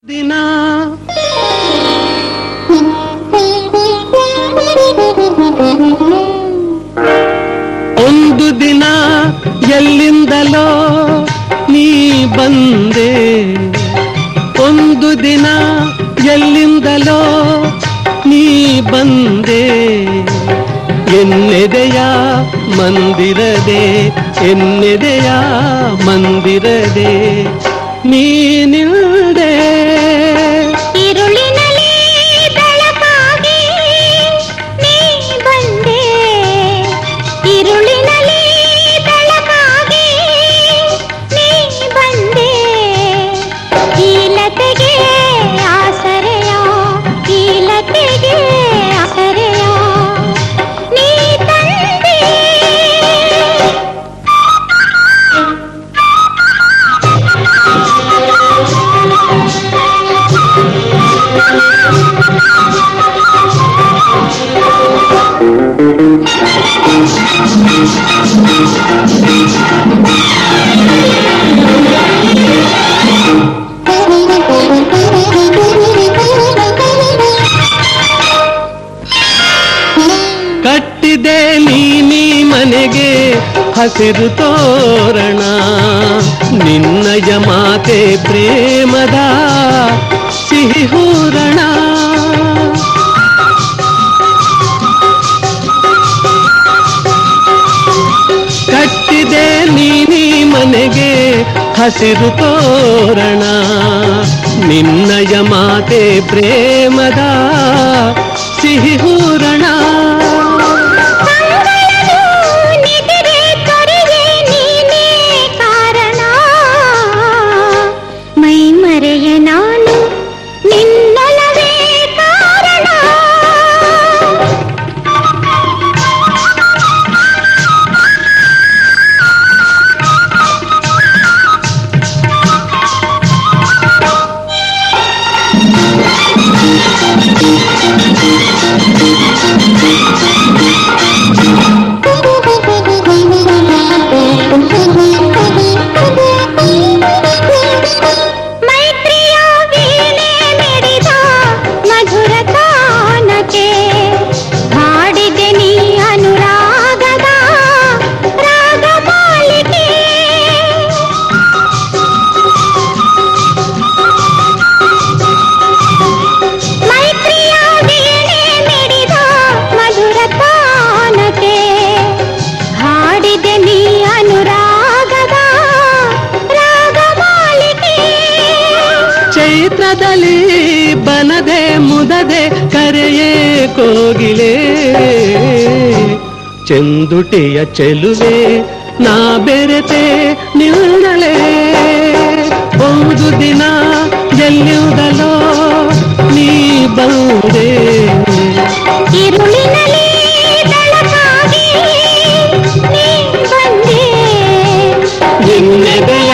ದಿನ ಒಂದು ದಿನ ಎಲ್ಲಿಂದಲೋ ನೀ ಬಂದೆ ಒಂದು ದಿನ ಎಲ್ಲಿಂದಲೋ ನೀ ಬಂದೆ ಎನ್ನೆದೆಯ ಮಂದಿರದೆ ಎನ್ನೆದೆಯ ಮಂದಿರದೆ ನೀನಿಲ್ದೆ ಕಟ್ಟಿದೆ ನೀನಿ ಮನೆಗೆ ಹಸಿರು ತೋರಣ. ನಿನ್ನಯ ಮಾತೆ ಪ್ರೇಮದ ಸಿಹಿ ಹೂರಣ. ಕಟ್ಟಿದೆ ನೀನಿ ಮನೆಗೆ ಹಸಿರು ತೋರಣ. ನಿನ್ನಯ ಮಾತೆ ಪ್ರೇಮದ ಬಲದಲ್ಲಿ ಬಲದೆ ಮುದದೆ ಕರೆಯೇ ಕೋಗಿಲೆ. ಚೆಂದುಟಿಯ ಚೆಲುವೆ ನಾ ಬೆರೆತೆ ನಿಲ್ಲಳೆ ಒಂದು ದಿನ ಗೆಲ್ಲುವುದಲೋ ನೀ ಬಂದೆ. ಇರುಳಿನಲ್ಲಿ ನಿನ್ನೆದೆಯ